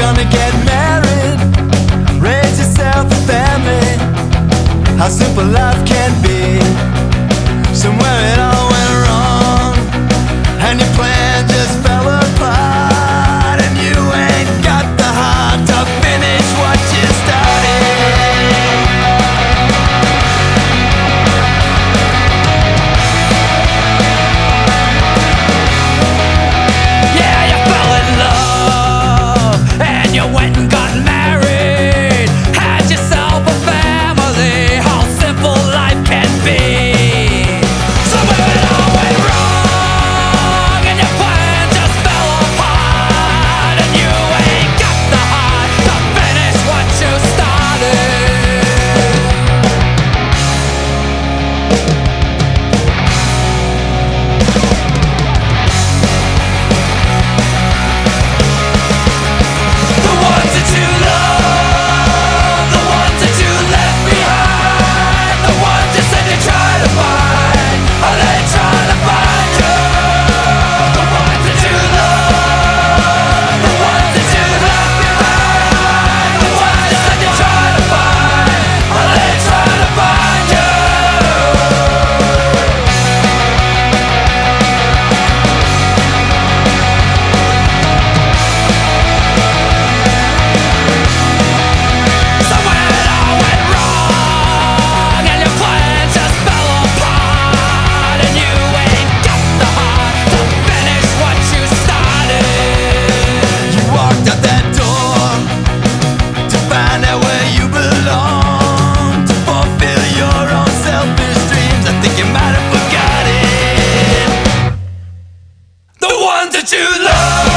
gonna get married, raise yourself a family. How simple life can be. substitute love.